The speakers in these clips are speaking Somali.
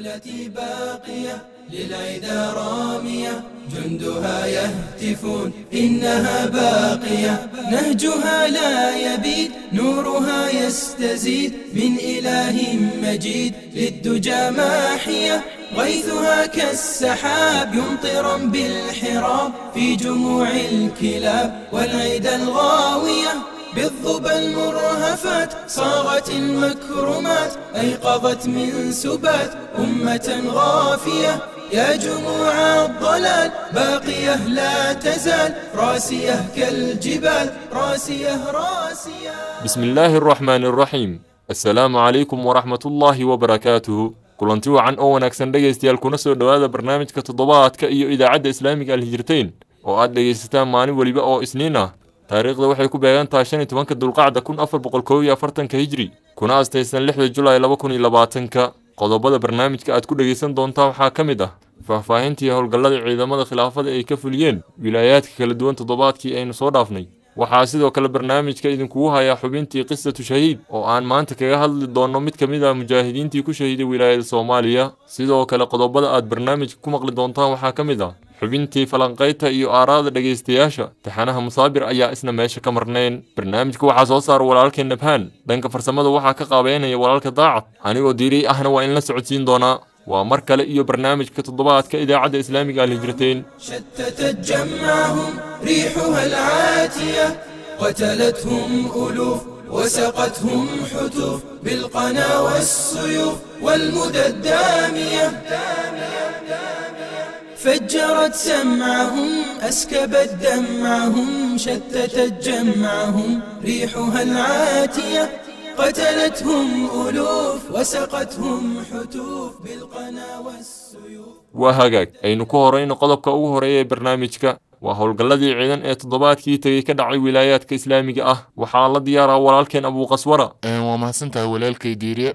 دولتي باقية للعدا رامية جندها يهتفون إنها باقية. نهجها لا يبيد نورها يستزيد. من إله مجيد للدجى ماحية. غيثها كالسحاب يمطرا بالحراب في جموع الكلاب والعيد الغاوية. بالظبى المرهفات صاغت المكرمات أيقظت من سبات أمة غافية يا جموع الضلال باقية لا تزال راسية كالجبال راسية راسية بسم الله الرحمن الرحيم السلام عليكم ورحمة الله وبركاته kulanti wacan oo wanaagsan dhegaystayaal kuna soo dhowaada barnaamijka toddobaadka iyo idaacadda islaamiga alhijirteyn oo aad dhegaysataan maalin weliba oo isniin ah taariikhda waxay ku beegan tahay shan iyo tobanka dulqacda kun afar boqol koob iyo afartanka hijri kuna astaysan lixda julaay laba kun iyo labaatanka. Qodobada barnaamijka aad ku dhegaysan doontaa waxaa ka mid ah faahfaahintii howlgallada ciidamada khilaafada ay ka fuliyeen wilaayaadka kala duwan toddobaadkii aynu soo dhaafnay. Waxaa sidoo kale barnaamijka idinkugu hayaa xubintii qisatu shahiid oo aan maanta kaga hadli doonno mid ka mid ah mujaahidiintii ku shahiiday wilaayada soomaaliya. Sidoo kale qodobada aad barnaamijka ku maqli doontaan waxaa ka mid ah xubintii falanqayta iyo aaraada dhegaystayaasha taxanaha musaabir ayaa isna meesha ka marnayn barnaamijka waxaa soo saara walaalkeen nabhaan dhanka farsamada waxaa ka qaabeynaya walaalka daacad anigoo diiray ahna waa in la socodsiin doonaa waa mar kale iyo barnaamijka toddobaadka idaacadda islaamiga العاتية قتلتهم ألوف وسقتهم حتوف بالقنا والسيوف والمدى الدامية فجرت سمعهم أسكبت دمعهم شتتت جمعهم ريحها العاتية قتلتهم ألوف وسقتهم حتوف بالقنا والسيوف. وهكاك أي نكوهر أي نقضب كأوهر أي برنامجك. وهو قلدي عيدان اي تضبات كي تغيكا دعي ولايات كإسلامي أه وحال ديارة ورالكين أبو قصورة اي أه، وما سنتها ولايات كي ديريا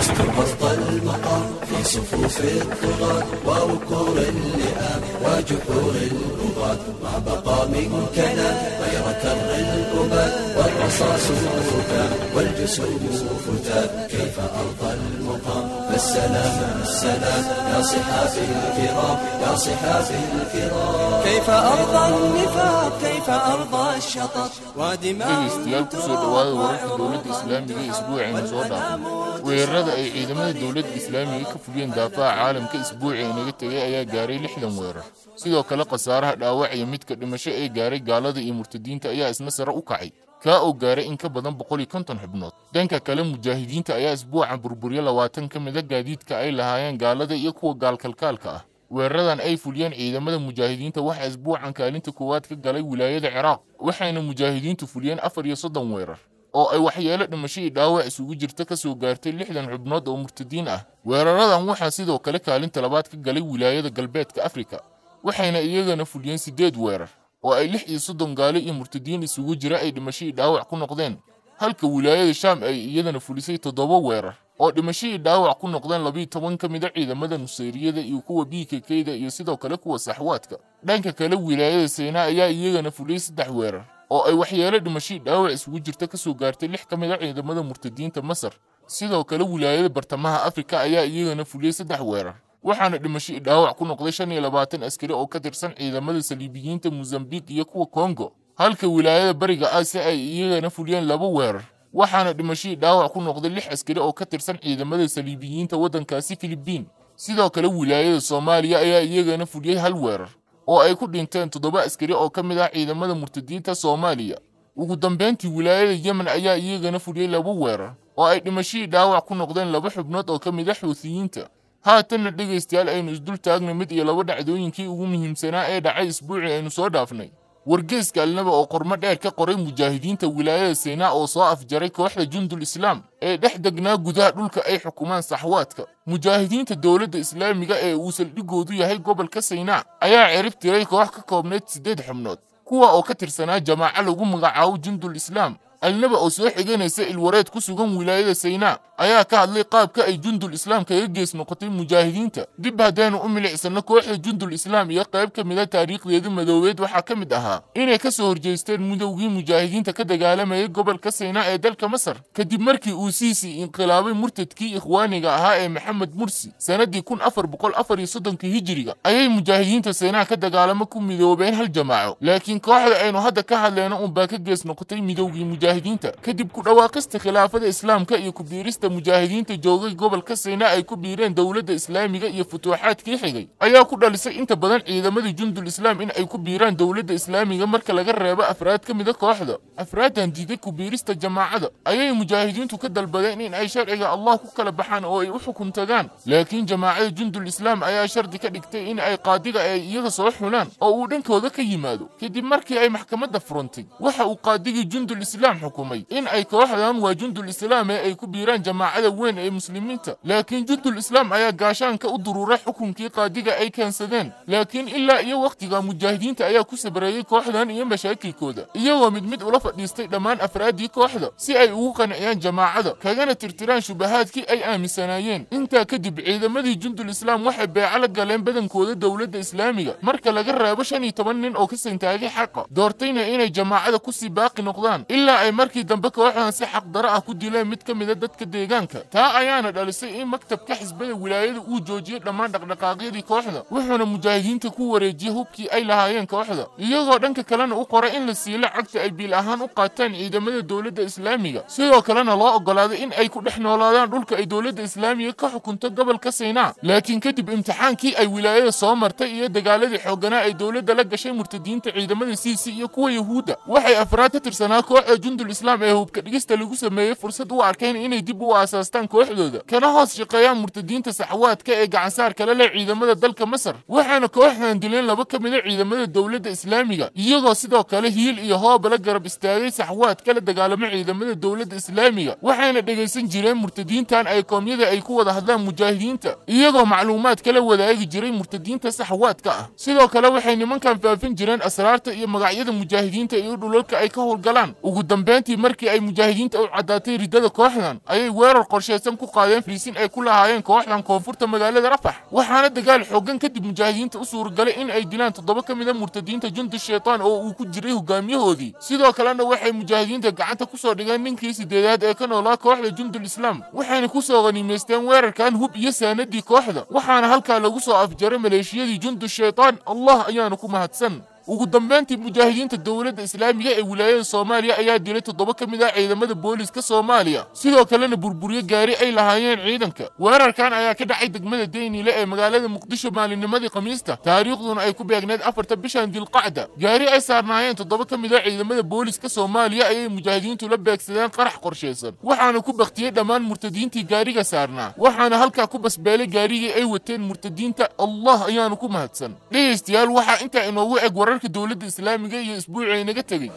وسط المقام في صفوف الطغاة ووقور اللئام وجحور البغاة ما بقى منكنا غير كر الأباد والرصاص فتان والجسوم فتات كيف أرضى المقام؟ فالسلام السلام يا صحافي الكرام يا صحافي الكرام كيف أرضى النفاق كيف أرضى الشطط ودماء dhegaystayaal kusoo dhowaada wararka dowladda islaamiga ee isbuucayna soo dhaafay weerarada ay ciidamada dowladda islaamiga ka fuliyeen daafaha caalamka isbuuci inaga tegay ayaa gaaray lixdan weerar sidoo kale khasaaraha dhaawac iyo midka dhimasho ee gaaray gaalada iyo murtadiinta ayaa isna sare u kacay kaa oo gaaray in ka badan boqol iyo konton xubnood. Dhanka kale mujaahidiinta ayaa isbuucan burburyo labaatan ka mida gaadiidka ay lahaayeen gaalada iyo kuwa gaalkalkaalka ah. Weeraradan ay fuliyeen ciidamada mujaahidiinta waxaa isbuucan kaalinta koowaad ka galay wilaayada ciraaq waxayna mujaahidiintu fuliyeen afar iyo soddon weerar oo ay waxyeelo dhimasho iyo dhaawac isugu jirta ka soo gaartay lixdan xubnood oo murtadiin ah. Weeraradan waxaa sidoo kale kaalinta labaad ka galay wilaayada galbeedka afrika waxayna iyagana fuliyeen siddeed weerar oo ay lix iyo soddon gaalo iyo murtadiin isugu jira ay dhimasho dhaawac ku noqdeen. Halka wilaayada shaam ay iyadana fulisay toddoba weerar oo dhimasho dhaawac ku noqdeen labiyo toban ka mid a ciidamada nusayriyada iyo kuwa bkk-da iyo sidoo kale kuwa saxwaadka. Dhanka kale wilaayada sayna ayaa iyagana fuliyey saddex weerar oo ay waxyeelo dhimasho dhaawac isugu jirta ka soo gaartay lix ka mid a ciidamada murtadiinta masar. Sidoo kale wilaayada bartamaha afrika ayaa iyagana fuliyey saddex weerar waxaana dhimasho dhaawac ku noqday shan iyo labaatan askari oo ka tirsan ciidamada saliibiyiinta mosambiq iyo kuwa kongo halka wilaayada bariga aasiya ay iyagana fuliyeen laba weerar waxaana dhimasho iyo dhaawac ku noqday lix askari oo ka tirsan ciidamada saliibiyiinta waddankaasi filibiin. Sidoo kale wilaayada soomaaliya ayaa iyagana fuliyey hal weerar oo ay ku dhinteen toddoba askari oo ka mid ah ciidamada murtadiinta soomaaliya. Ugu dambeyntii wilaayada yemen ayaa iyagana fuliyey laba weerar oo ay dhimashadii dhaawac ku noqdeen laba xubnood oo ka mid ah xuutiyiinta haatanna dhegaystayaal aynu isdul taagna mid iyo laba dhacdooyinkii ugu muhiimsanaa ee dhacay isbuucii aynu soo dhaafnay. Wargeeska alnaba oo qormo dheer ka qoray mujaahidiinta wilaayada saynaa oo soo afjaray kooxda jundul islaam ee dhex degnaa gudaha dhulka ay xukumaan saxwaadka. Mujaahidiinta dowladda islaamiga ee uu saldhigoodu yahay gobolka saynaa ayaa cirib tiray koox ka koobnayd siddeed xubnood kuwa oo ka tirsanaa jamaaco lagu magacaabo jundul islaam alnaba oo soo xiganaysa ilwareed ku sugan wilaayada saynaa ayaa ka hadlay qaabka ay jundul islaam kaga gees noqotay mujaahidiinta. Dib haddaynu u milicsano kooxda jundul islaam iyo qayb ka mida taariikhdeeda madoobeed waxaa ka mid ahaa inay ka soo horjeesteen mudowgii mujaahidiinta ka dagaalamayay gobolka saynaa ee dalka masar. Kadib markii uu siisi inqilaabay murtadkii ikhwaaniga ahaa ee maxamed mursi sanadii kun afar boqol afar iyo soddonkii hijiriga ayay mujaahidiinta saynaa ka dagaalamo ku midoobeen hal jamaaco. Laakiin kooxda aynu hadda ka hadleyno unbaa ka gees noqotay midowgii mujaahidiinta مجاهدين تا كدب كل أواقص تخلاف هذا إسلام كأي كبيرس تا مجاهدين تا جوجي قبل كسيناء أي كبيرين دولة إسلامي كأي فتوحات كي حقي. أي أكون على سئ أنت بدن إذا ما دي جند الإسلام إن أي كبيران دولة إسلامي جمر كلا جرة بقى أفراد كم ذك واحدة. أفراد عن جد كبيرس تا جماعة دا. أي مجاهدين تو كدل بدن إن أي شر أي الله كلا بحان أو أي وحكم تدان لكن جماعة جند الإسلام أي شر ذك دكتي إن أي قادرة أي يغصوح هنا أو دنك وذك يمادو. كدي مركي أي محكمة دفرونتي وح أقادر جند الإسلام xukumay in ay kooxdan waa jundul islaam ee ay ku biiraan jamaacada weyn ee muslimiinta laakiin jundul islaam ayaa gaashaanka u duruuray xukunkii qaadiga ay keensadeen laakiin ilaa iyo wakhtiga mujaahidiinta ayaa ku sabreeyey kooxdan iyo mashaakilkooda iyagoo mid mid ula fadhiistay dhammaan afraaddii kooxda si ay ugu qanciyaan jamaacada kagana tirtiraan shubahaadkii ay aaminsanaayeen intaa kadib ciidamadii jundul islaam waxay beeco la galeen badankooda dowladda islaamiga marka laga reebo shan iyo toban nin oo ka santaagay xaqa doortayna inay jamaacada kusii baaqi noqdaan ilaa ay markii dambe kooxdan si xaqdaro ah ku dileen mid ka mida dadka deegaanka. Taa ayaana dhalisay in maktabka xisbada wilaayada uu joojiyey dhammaan dhaqdhaqaaqyadii kooxda wuxuuna mujaahidiinta ku wareejiyey hubkii ay lahaayeen kooxda. Iyagoo dhanka kalena u qoray in la siiyo lacagta ay biil ahaan u qaataan ciidamada dowladda islaamiga. Sidoo kalena loo oggolaaday in ay ku dhex noolaadaan dhulka ay dowladda islaamiga ka xukunto gobolka saynaa laakiin kadib imtixaankii ay wilaayada soo martay iyo dagaaladii xoogganaa ay dowladda la gashay murtadiinta ciidamada siisi iyo kuwa yahuudda waxay afraad ka tirsanaa kooxda jundul islaam ee hubka dhigista lagu sameeyey fursad u arkeen inay dib u aasaastaan kooxdooda kana hoos shaqeeyaan murtadiinta saxwaadka ee gacansaar kale leh ciidamada dalka masar waxaana kooxdan dileen laba ka mida ciidamada dowladda islaamiga iyagoo sidoo kale hiil iyo hooba la garab istaagay saxwaad kala dagaalamo ciidamada dowladda islaamiga waxayna dhegaysan jireen murtadiintan ay koomyada ay ku wada hadlaan mujaahidiinta iyagoo macluumaad kala wadaagi jiray murtadiinta saxwaadka ah sidoo kale waxay nimankan faafin jireen asraarta iyo magacyada mujaahidiinta iyo dhulalka ay ka howlgalaan ugu dambeyntii markii ay mujaahidiinta u caddaatay riddada kooxdan ayay weerar qorshaysan ku qaadeen fariisin ay ku lahaayeen kooxdan koonfurta magaalada rafax waxaana dagaal xooggan kadib mujaahidiinta u suuragalay in ay dilaan toddoba ka mida murtadiinta jundi shaytaan oo uu ku jiray hogaamiyahoodii. Sidoo kalena waxay mujaahidiinta gacanta ku soo dhigeen ninkii sideedaad ee ka noolaa kooxda jundul islaam waxayna ku soo qaniimaysteen weerarkan hub iyo saanadii kooxda. Waxaana halkaa lagu soo afjaray maleeshiyadii jundu shaytaan allah ayaana ku mahadsan ugu dambeyntii mujaahidiinta dowladda islaamiga ee wilaayada soomaaliya ayaa dilay toddoba ka mid ah ciidamada booliska soomaaliya. Sidoo kalena burburyo gaari ay lahaayeen ciidanka. Weerarkan ayaa ka dhacay degmada deyniile ee magaalada muqdisho maalinnimadii khamiista. Taariikhduna ay ku beegneed afarta bishan dilqacda. Gaari ay saarnaayeen toddoba ka mid ah ciidamada booliska soomaaliya ayay mujaahidiintu la beegsadeen qarax qorshaysan. Waxaana ku baktiyey dhammaan murtadiintii gaariga saarnaa. Waxaana halkaa ku basbeelay gaarigii ay wateen murtadiinta. Allah ayaanu ku mahadsan. Dhegaystayaal waxaa intaa inoogu eg wararka dowladda islaamiga iyo isbuucii inaga tegey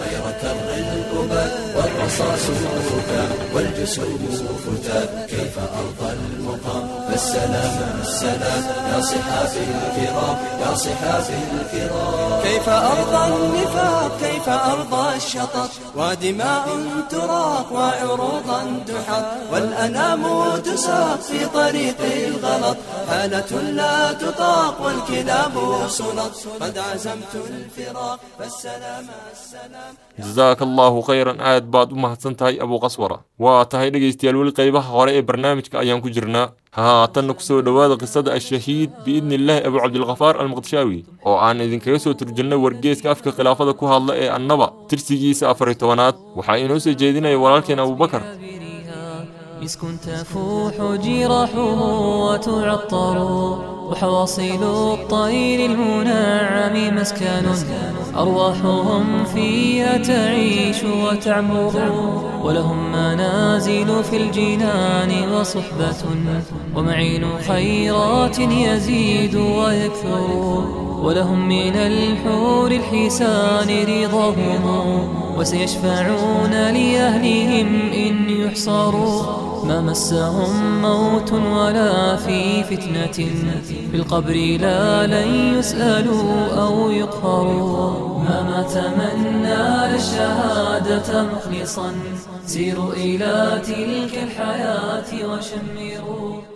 غير كر والرصاص فتى والجسوم فتى كيف أرضى المقام؟ فالسلام السلام. كيف أرضى النفاق؟ كيف أرضى الشطط؟ ودماء تراق وعروضا تحط. والأنام تساق في طريق الغلط. حالة لا تطاق والكلاب سلط. قد عزمت الفراق فالسلام السلام. جزاك الله خيرا. عاد بعد ما حسنتهاي أبو قصورة. وتهاي لقيستيال والقيبه غرائي برنامج كأيام كجرنا. ها تنك دواد قصد الشهيد بإذن الله أبو عبد الغفار المغتشاوي. أو أن إذن كيسو ترجلنا ورقيس كافك خلافة كوها الله إيه النبا. ترسيجي سافر التوانات وحاينو سجيدنا يوالكين أبو بكر. إذ كنت فوح جراحه وتعطر. وحواصل الطير المنعم مسكن. أرواحهم فيها تعيش وتعمر ولهم منازل في الجنان وصحبة. ومعين خيرات يزيد ويكثر ولهم من الحور الحسان رضاهم. وسيشفعون لأهلهم إن يحصروا. ما مسهم موت ولا في فتنة. في القبر لا لن يسألوا أو يقهروا. ما مات من نال الشهادة مخلصا. سيروا إلى تلك الحياة وشمروا.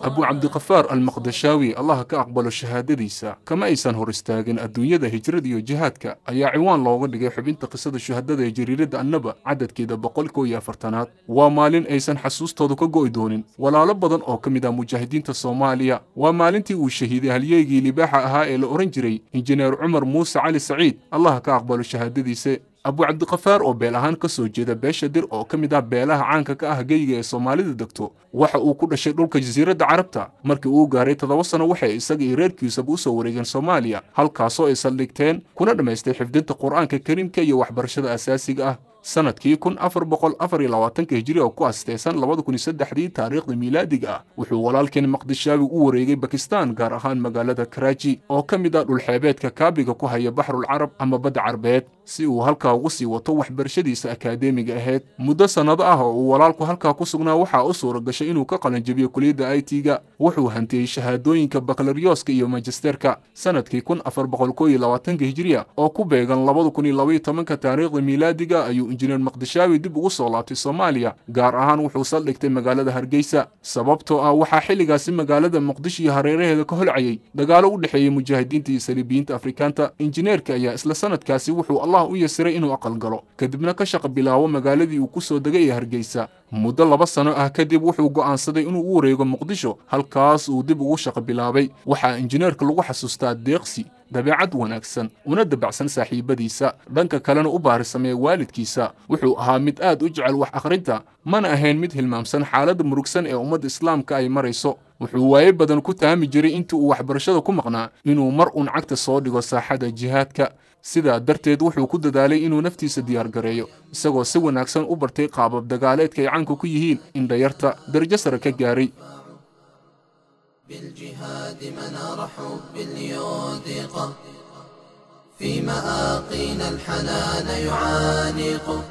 Abu cabdiqafaar almaqdashaawi allaha ka aqbalo shahaadadiisa kama aysan hor istaagin adduunyada hijrada iyo jihaadka ayaa ciwaan looga dhigay xubinta qisada shuhadada ee jariiradda annaba cadadkeeda boqol kow iyo afartanaad waa maalin aysan xasuustoodu ka go'i doonin walaalo badan oo ka mid ah mujaahidiinta soomaaliya waa maalintii uu shahiiday halyeygii libaaxa ahaa ee la odhan jiray injineer cumar muuse cali saciid allaha ka aqbalo shahaadadiisa abu cabdiqafaar oo beel ahaan ka soo jeeda beesha dir oo ka mid ah beelaha caanka ka ah geyga ee soomaalida degto waxa uu ku dhashay dhulka jasiiradda carabta markii uu gaaray toddoba sano waxay isaga iyo reerkiisaba u soo wareegeen soomaaliya halkaasoo ay saldhigteen kuna dhammaystay xifdinta qur'aanka kariimka iyo waxbarashada asaasiga ah sanadkii kun afar boqol afar iyo labaatanka hijiri oo ku asteysan labada kun iyo saddexdii taariikhda miilaadiga ah wuxuu walaalkeen maqdishaawi u wareegay bakistan gaar ahaan magaalada karaaji oo ka mid ah dhulxeebeedka kaabiga ku haya baxrul carab ama badda carbeed si uu halkaa ugu sii wato waxbarashadiisa akaademiga ahayd muddo sannado ah oo uu walaalku halkaa ku sugnaa waxaa u suura gashay inuu ka qalanjabiyo kuliyadda i t-ga wuxuu hantiyey shahaadooyinka baklaryoska iyo majisterka sanadkii kun afar boqol kow iyo labaatanka hijiriya oo ku beegan labada kun iyo labaiyo tobanka taariikhda miilaadiga ayuu injineer maqdishaawi dib ugu soo laabtay soomaaliya gaar ahaan wuxuu saldhigtay magaalada hargeysa sababtoo ah waxaa xilligaasi magaalada muqdisho iyo hareeraheeda ka holcayay dagaalo u dhexeeyey mujaahidiinta iyo saliibiyiinta afrikaanta injineerka ayaa isla sanadkaasi wuxuu allah u yasiray inuu aqal galo. Kadibna ka shaqa bilaabo magaaladii uu ku soo degay ee hargeysa. Muddo laba sano ah kadib wuxuu go'aansaday inuu u wareego muqdisho halkaas uu dib ugu shaqa bilaabay. Waxaa injineerka lagu xasuustaa deeqsi dabeecad wanaagsan una dabacsan saaxiibadiisa. Dhanka kalena u baarisameeya waalidkiisa. Wuxuu ahaa mid aad u jecel wax akhrinta mana ahayn mid hilmaamsan xaaladda murugsan ee ummadda islaamka ay marayso wuxuu waaye badan ku taami jiray intii uu waxbarashada ku maqnaa inuu mar uun cagta soo dhigo saaxada jihaadka sidaa darteed wuxuu ku dadaalay inuu naftiisa diyaargareeyo isagoo si wanaagsan u bartay qaabab dagaaleedka ay caanka ku yihiin indhayarta darajo sare ka gaaray في مآقين الحنان يعانق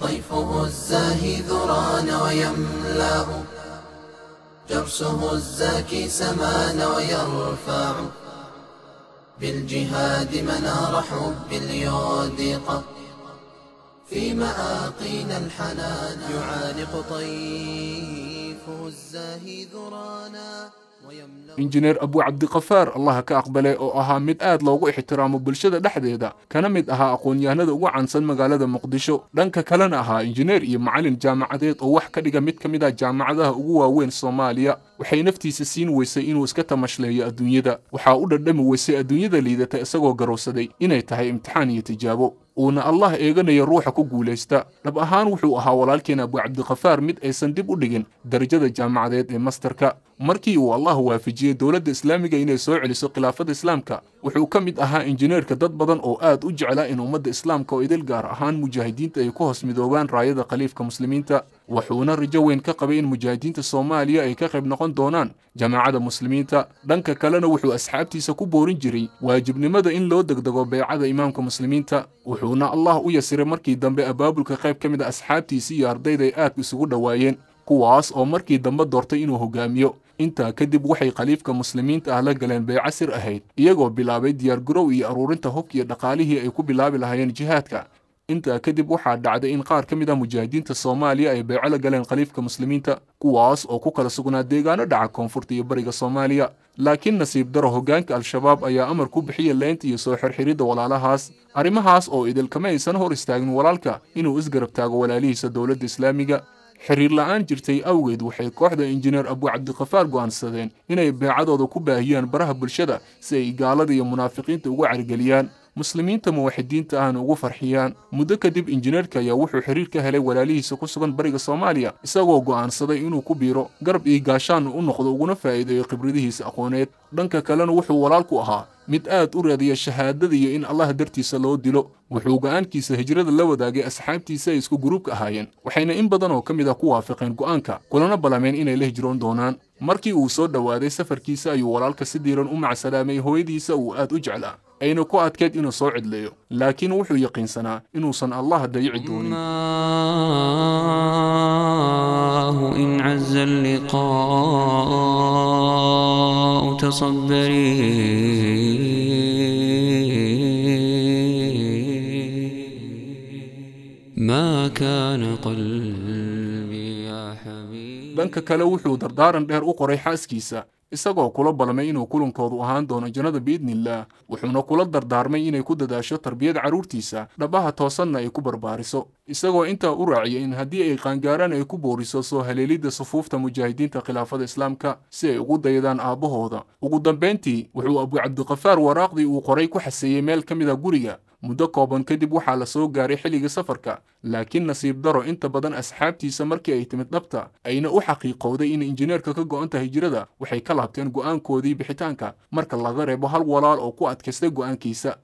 طيفه الزاهي ذران ويملأ جرسه الزاكي سمان ويرفع بالجهاد منار حب اليودق في مآقين الحنان يعانق طيفه الزاهي ذرانا. Injineer abu cabdiqafaar allaha ka aqbalay oo ahaa mid aad loogu ixtiraamo bulshada dhexdeeda kana mid ahaa aqoon-yahanada ugu caansan magaalada muqdisho. Dhanka kalena ahaa injineer iyo macalin jaamacadeed oo wax ka dhiga mid ka mid ah jaamacadaha ugu waaweyn soomaaliya waxay naftiisa siin weysay inuu iska tamashleeyo adduunyada waxaa u dhadhami weysay adduunyada liidata isagoo garowsaday inay tahay imtixaan iyo tijaabo uuna allah eeganaya ruuxa ku guulaysta dhab ahaan wuxuu ahaa walaalkeen abu cabdiqafaar mid aysan dib u dhigin darajada jaamacadeed ee mastarka markii uu allah waafajiyey dowladda islaamiga inay soo celiso khilaafada islaamka wuxuu ka mid ahaa injineerka dad badan oo aad u jeclaa in ummadda islaamka oo idil gaar ahaan mujaahidiinta ay ku hoos midoobaan raayada khaliifka muslimiinta in mujaahidiinta soomaaliya ay ka qayb noqon doonaan jamaacada muslimiinta dhanka kalena wuxuu asxaabtiisa ku boorin jiray waajibnimada in loo degdego beecada imaamka muslimiinta wuxuuna allah u yasiray markii dambe abaabulka qayb ka mid a asxaabtiisii iyo ardayda ay aad isugu dhowaayeen kuwaas oo markii dambe doortay inuu hogaamiyo intaa kadib waxay khaliifka muslimiinta ah la galeen beeco sir ahayd iyagoo bilaabay diyaargarow iyo aruurinta hubka iyo dhaqaalihii ay ku bilaabi lahaayeen jihaadka intaa kadib waxaa dhacday in qaar ka mid ah mujaahidiinta soomaaliya ay beeco la galeen khaliifka muslimiinta kuwaas oo ku kala sugnaa deegaano dhaca koonfurta iyo bariga soomaaliya. Laakiin nasiib daro hoggaanka al-shabaab ayaa amar ku bixiya leynta iyo soo xirxiridda walaalahaas arrimahaas oo idil kama aysan hor istaagin walaalka inuu isgarab taago walaalihiisa dowladda islaamiga. Xiriir la'aan jirtay awgeed waxay kooxda injineer abu cabdiqafaar go'aansadeen inay beecadooda ku baahiyaan baraha bulshada si ay gaalada iyo munaafiqiinta ugu carigeliyaan muslimiinta muwaxidiinta ahna ugu farxiyaan. Muddo kadib injineerka ayaa wuxuu xiriir ka helay walaalihiisa ku sugan bariga soomaaliya isagoo go'aansaday inuu ku biiro garab iyo gaashaan u noqdo uguna faa'iideeyo khibradihiisa aqooneed. Dhanka kalena wuxuu walaalku ahaa mid aad u raadiya shahaadada iyo in allah dartiisa loo dilo. Wuxuu go'aankiisa hijrada la wadaagay asxaabtiisa ay isku guruubka ahaayeen waxayna in badan oo ka mid a ku waafaqeen go'aanka kulana ballameen inay la hijroon doonaan. Markii uu soo dhowaaday safarkiisa ayuu walaalka si diiran u macsalaamay hooyadiisa uu aad u jeclaa ayna ku adkeed inuu soo cidleeyo laakiin wuxuu yaqiinsanaa inuusan allah dayici doonin الله إن عز اللقاء تصبري ما كان قلبي يا حبيب dhanka kale wuxuu dardaaran dheer u qoray xaaskiisa isagoo kula ballamay inuu kulankoodu ahaan doono jannada biidnillaah wuxuuna kula dardaarmay inay ku dadaasho tarbiyada carruurtiisa dhabaha toosanna ay ku barbaariso isagoo intaa u raaciyay in haddii ay qaangaaraan ay ku booriso soo haleelidda sufuufta mujaahidiinta khilaafada islaamka si ay ugu dayadaan aabbahooda ugu dambayntii wuxuu abu cabdiqafaar waraaqdii uu qoray ku xaseeyey meel ka mid a guriga muddo kooban kadib waxaa la soo gaaray xilliga safarka laakiin nasiib daro inta badan asxaabtiisa markii ay timid dhabta ayna u xaqiiqowday in injineerka ka go'anta hijrada waxay ka laabteen go'aankoodii bixitaanka marka laga reebo hal walaal oo ku adkaystay go'aankiisa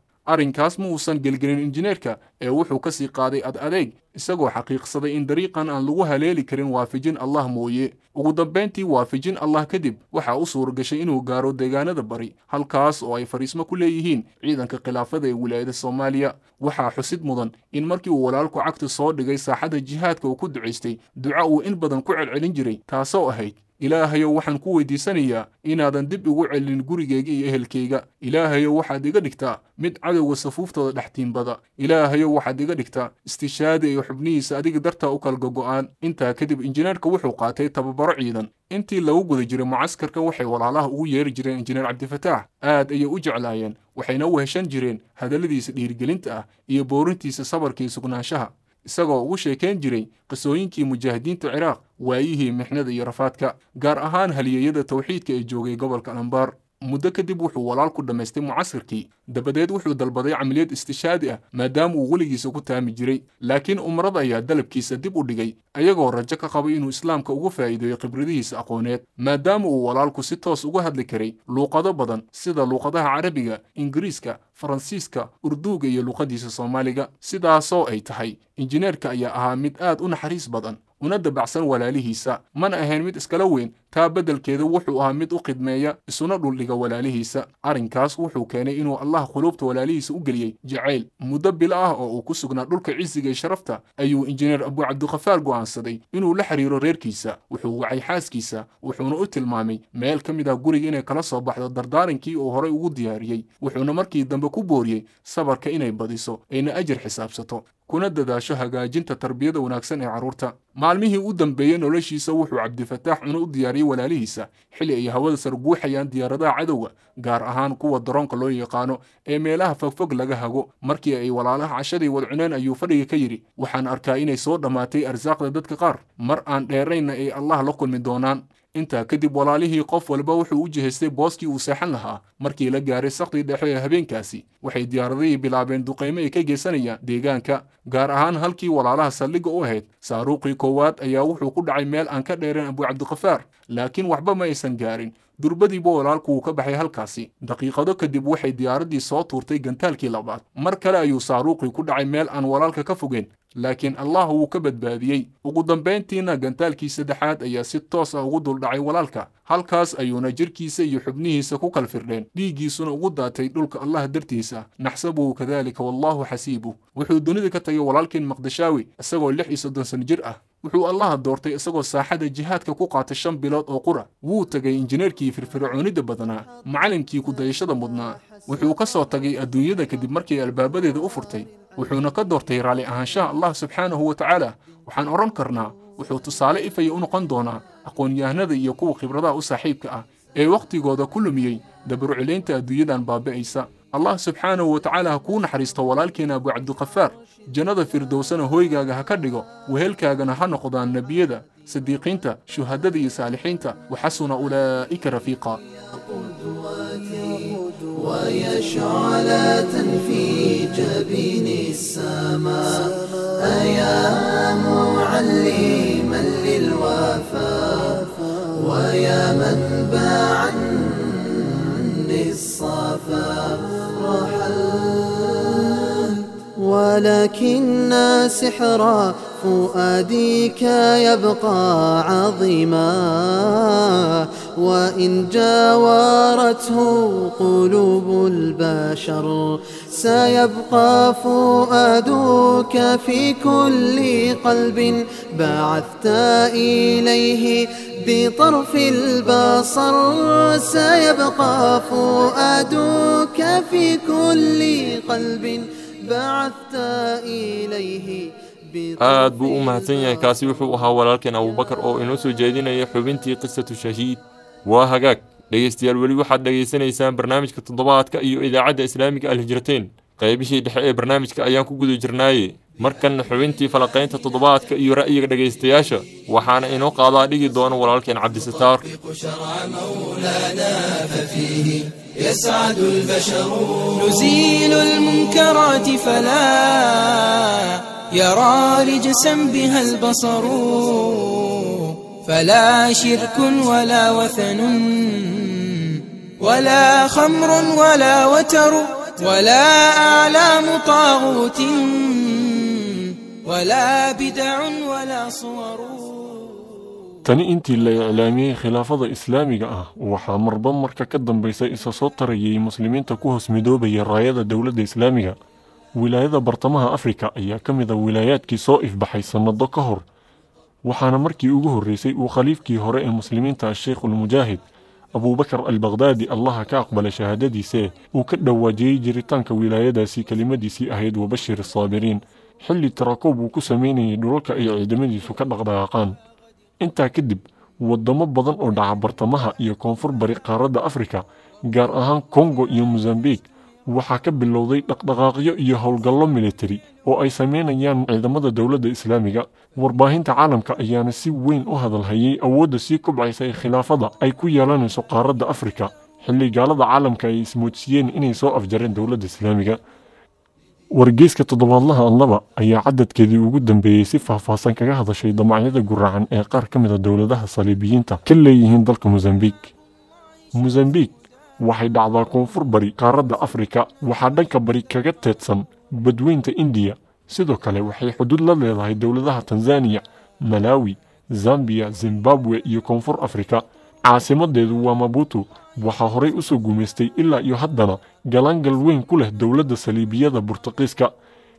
injineerka ee wuxuu ka sii qaaday ad adeeg isagoo xaqiiqsaday in dariiqan aan lagu haleeli karin waafijin allah mooye ugu dambayntii waafijin allah kadib waxaa u suura gashay inuu gaaro deegaanada bari halkaas oo ay fariismo ku leeyihiin ciidanka khilaafada ee wilaayada soomaaliya waxaa xusid mudan in markii uu walaalku cagta soo dhigay saaxadda jihaadka uu ku ducaystay duco uu in badan ku celcelin jiray taasoo ahayd ilaahayow waxaan ku weydiisanayaa inaadan dib igu celin gurigayga iyo ehelkayga ilaahayow waxaad iga dhigtaa mid cadowga safuuftooda dhex tiimbada ilaahayow waxaad iga dhigtaa istishaada iyo xubnihiisa adiga dartaa u kala gogo'aan intaa kadib injineerka wuxuu qaatay tababaro ciidan intii lagu guda jiray mucaskarka waxay walaalaha ugu yeeri jireen injineer cabdifataax aad ayay u jeclaayeen waxayna u heshan jireen hadalladiisa dhiirigelinta ah iyo boorintiisa sabarka iyo sugnaanshaha isagoo ugu sheekayn jiray qisooyinkii mujaahidiinta ciraaq waayihii mixnada iyo rafaadka gaar ahaan haliyeyada tawxiidka ee joogay gobolka anbar muddo kadib wuxuu walaal ku dhammaystay mucasirkii dabadeed wuxuu dalbaday camaliyad istishaadi ah maadaama uu weligiisa ku taami jiray laakiin umrada ayaa dalabkiisa dib u dhigay ayagoo rajo ka qabay inuu islaamka uga faa'iideeyo khibradihiisa aqooneed maadaama uu walaalku si toos uga hadli karay luuqado badan sida luuqadaha carabiga ingiriiska faransiiska urduuga iyo luuqadiisa soomaaliga sidaasoo ay tahay injineerka ayaa ahaa mid aad u naxariis badan una dabacsan walaalihiisa mana ahayn mid iskala weyn taa beddelkeeda wuxuu ahaa mid u khidmeeya isuna dhuldhiga walaalihiisa arrinkaas wuxuu keenay inuu allah quluubta walaalihiisa u geliyey jacayl muddo bilo ah oo uu ku sugnaa dhulka cisiga sharafta ayuu injineer abu cabdikhafaar go'aansaday inuu la xiriiro reerkiisa wuxuu wacay xaaskiisa wuxuuna u tilmaamay meel ka mid ah guriga inay kala soo baxdo dardaarankii uu horay ugu diyaariyey wuxuuna markii dambe ku booriyey sabarka inay badiso ayna ajar xisaabsato kuna dadaasho hagaajinta tarbiyada wanaagsan ee carruurta maalmihii u dambeeyey noloshiisa wuxuu cabdifataax cuna u diyaariyey walaalihiisa xilli ay hawada sarguuxayaan diyaaradaha cadowga gaar ahaan kuwa daroonka loo yaqaano ee meelaha fogfog laga hago markii ay walaalaha cashadii wadcuneen ayuu fadhiga ka yidhi waxaan arkaa inay soo dhammaatay arsaaqda dadka qaar mar aan dheeraynna ay allah la kulmi doonaan booskii uu seexan lahaa markii la gaaray sakhdii dhexe ee habeenkaasi waxay diyaaradihii bilaabeen duqaymo ay ka geysanayaan deegaanka gaar ahaan halkii walaalaha saldhigga u ahayd saaruuqii koowaad ayaa wuxuu ku dhacay meel aan ka dheerayn abu cabdikhafaar laakiin waxba ma aysan gaarin durbadiiba walaalku wuu ka baxay halkaasi daqiiqado kadib waxay diyaaraddii soo tuurtay gantaalkii labaad mar kale ayuu saaruuqii ku dhacay meel aan walaalka ka fogeyn wuu ka badbaadiyey ugu dambayntiina gantaalkii saddexaad ayaa si toos ah ugu duldhacay walaalka halkaas ayuuna jirkiisa iyo xubnihiisa ku kal firdheen dhiiggiisuna ugu daatay dhulka allah dartiisa naxsabuhu kadalika wallahu xasiibuh wuxuu dunida ka tagay walaalkeen maqdashaawi isagoo lix iyo soddon sano jir ah wuxuu allaha doortay isagoo saaxada jihaadka ku qaatay shan bilood oo qura wuu tegay injineerkii firfircoonida badnaa macallinkii kudayashada mudnaa wuxuu ka soo tagay adduunyada kadib markii albaabadeeda u furtay wuxuuna ka doortay raalli ahaanshaha allah subxaanahu wa tacaala waxaan odhan karnaa wuxuu tusaale ifaya u noqon doonaa aqoon-yahanada iyo kuwa khibradaha u saaxiibka ah ee wakhtigooda ku lumiyey dabaruculaynta adduunyadan baabi'aysa allah subxaanahu wa tacaala ha kuu naxariisto walaalkeena abu cabdikhafaar jannada firdowsana hooygaaga ha ka dhigo wehelkaagana ha noqdaan nebiyada sidiiqiinta shuhadada iyo saalixiinta waxasuna ulaa'ika ويشعلة في جبين السماء. أيا معلما للوفاء ويا منبعا للصفا لكن سحر فؤادك يبقى عظيما. وإن جاورته قلوب البشر سيبقى فؤادك في كل قلب. بعثت إليه بطرف البصر سيبقى فؤادك في كل قلب. بعثت إليه آد بو أم يا كاسي وحوها ولكن أبو بكر أو إنوس وجايدين يا حبنتي قصة الشهيد. وهاجاك ليستيال ولي واحد ليسنا يسان برنامج كتنضبات كأيو إذا عدا إسلامك الهجرتين. قيبش يدحق برنامج كأيانكو قدو جرناي. مركا نحوينتي فلقين تتضبات كأيو رأيك لقيستياشا وحانا إنو قاضا ليجي دون ولكن عبد الستار. ففيه. يسعد البشر. نزيل المنكرات فلا يرى رجسا بها البصر. فلا شرك ولا وثن ولا خمر ولا وتر ولا أعلام طاغوت ولا بدع ولا صور. Tani intii la iclaamiyey khilaafada islaamiga ah waxaa marba marka ka dambaysa isa soo tarayay muslimiinta ku hoos midoobaya raayada dowladda islaamiga. Wilaayada bartamaha afrika ayaa ka mid a wilaayaadkii soo ifbaxay sannado ka hor waxaana markii ugu horreysay uu khaliifkii hore ee muslimiinta asheikhulmujaahid abuubakar albakdaadi allaha ka aqbala shahaadadiise uu ka dhawaajiyey jiritaanka wilaayadaasi kelimadiisii ahayd wabashir saabiriin. Xilli tarakoob uu ku samaynayay dhulalka ay ciidamadiisu ka dhaqdhaqaaqaan intaa kadib waddamo badan oo dhaca bartamaha iyo koonfur bari qaaradda afrika gaar ahaan kongo iyo mosambik waxaa ka bilowday dhaqdhaqaaqyo iyo howlgallo militari oo ay samaynayaan ciidamada dowladda islaamiga. Warbaahinta caalamka ayaana si weyn u hadalhayay awoodda sii kobcaysa ee khilaafada ay ku yeelanayso qaaradda afrika xilli gaalada caalamka ay ismoodsiiyeen inay soo afjareen dowladda islaamiga wargeyska toddobaadlaha allaba ayaa cadadkeedii ugu dambeeyey si faahfaahsan kaga hadashay damacyada guracan ee qaar ka mid a dowladaha saliibiyiinta. Ka leeyihiin dalka mosambik mosambik waxay dhacdaa koonfur bari qaaradda afrika waxaa dhanka bari kaga teedsan badweynta indiya. Sidoo kale waxay xuduud la leedahay dowladaha tanzaniya malawi zambiya zimbabwe iyo koonfur afrika. Caasimadeedu waa mabutu waxaa horey u soo gumaystay ilaa iyo haddana galaangal weyn ku leh dowladda saliibiyada burtuqiiska.